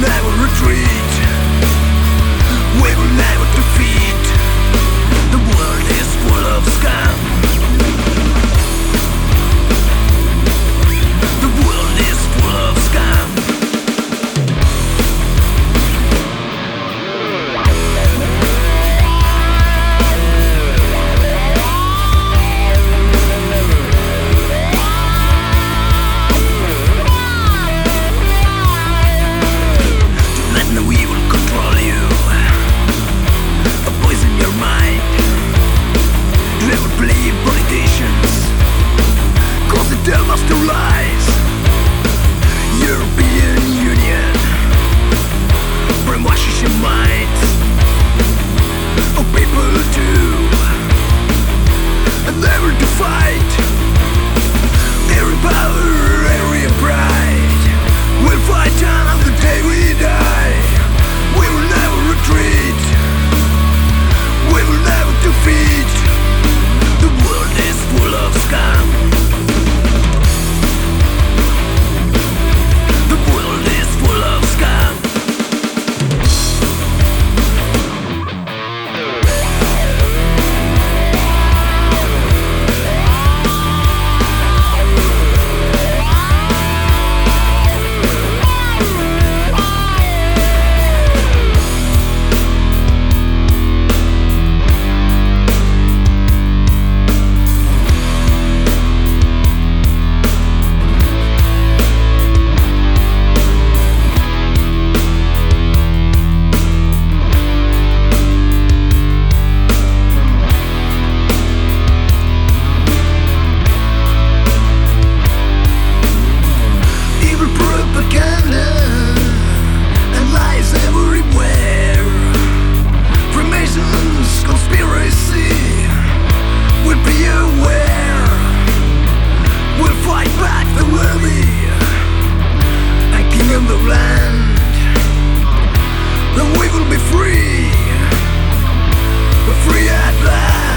never retreat. We will never defeat. The world is full of scum. we will be free, free at last.